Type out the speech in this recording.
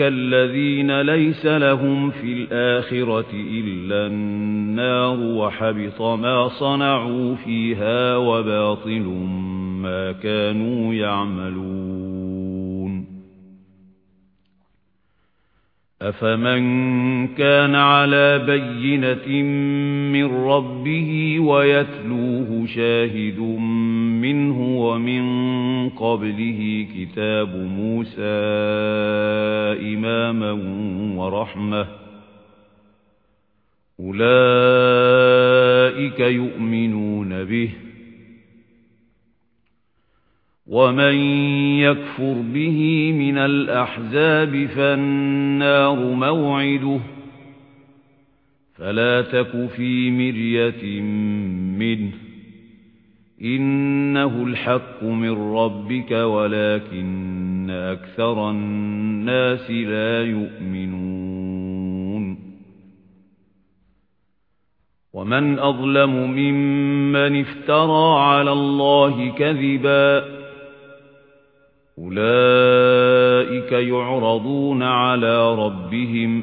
الَّذِينَ لَيْسَ لَهُمْ فِي الْآخِرَةِ إِلَّا النَّارُ وَحَبِطَ مَا صَنَعُوا فِيهَا وَبَاطِلٌ مَا كَانُوا يَعْمَلُونَ. أَفَمَن كَانَ عَلَى بَيِّنَةٍ مِّن رَّبِّهِ وَيَتْلُوهُ شَاهِدٌ مِّنْهُ وَمِن قَبْلِهِ كِتَابُ مُوسَى إِمَامًا وَرَحْمَةً. أُولَئِكَ يُؤْمِنُونَ بِهِ. وَمَن يَكْفُرْ بِهِ مِنَ الْأَحْزَابِ فَالنَّارُ مَوْعِدُهُ. فَلَا تَكُ فِي مِرْيَةٍ مِّنْهُ. إِنَّهُ الْحَقُّ مِنْ رَبِّكَ وَلَكِنَّ أَكْثَرَ النَّاسِ لَا يُؤْمِنُونَ. وَمَنْ أَظْلَمُ مِمَّنِ افْتَرَى عَلَى اللَّهِ كَذِبًا أُولَئِكَ يُعْرَضُونَ عَلَى رَبِّهِمْ